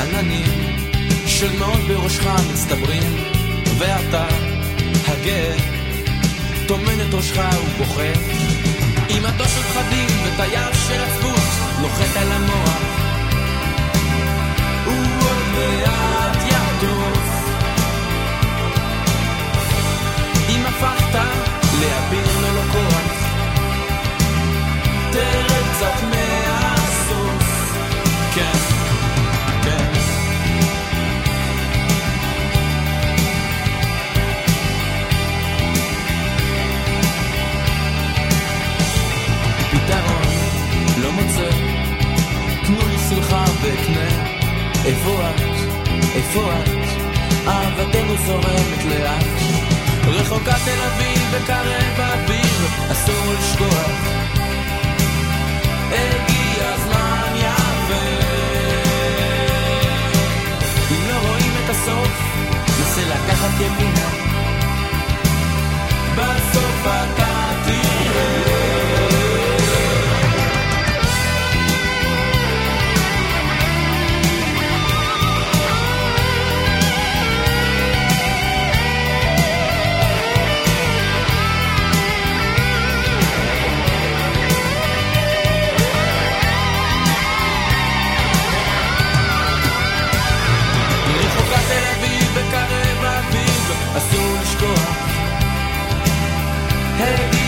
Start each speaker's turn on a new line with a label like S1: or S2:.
S1: עננים של מאוד בראשך מצטברים, ואתה, הגר, טומן את ראשך ובוכה. עם מטוס של פחדים וטייס של שמחה ואקנה איפה את? איפה את? אהבתנו זורמת לאט. רחוקה תל אביב וקרב אביב אסור לשכוח. הגיע הזמן יפה. אם לא רואים את הסוף, נסה לקחת ימין. Hey.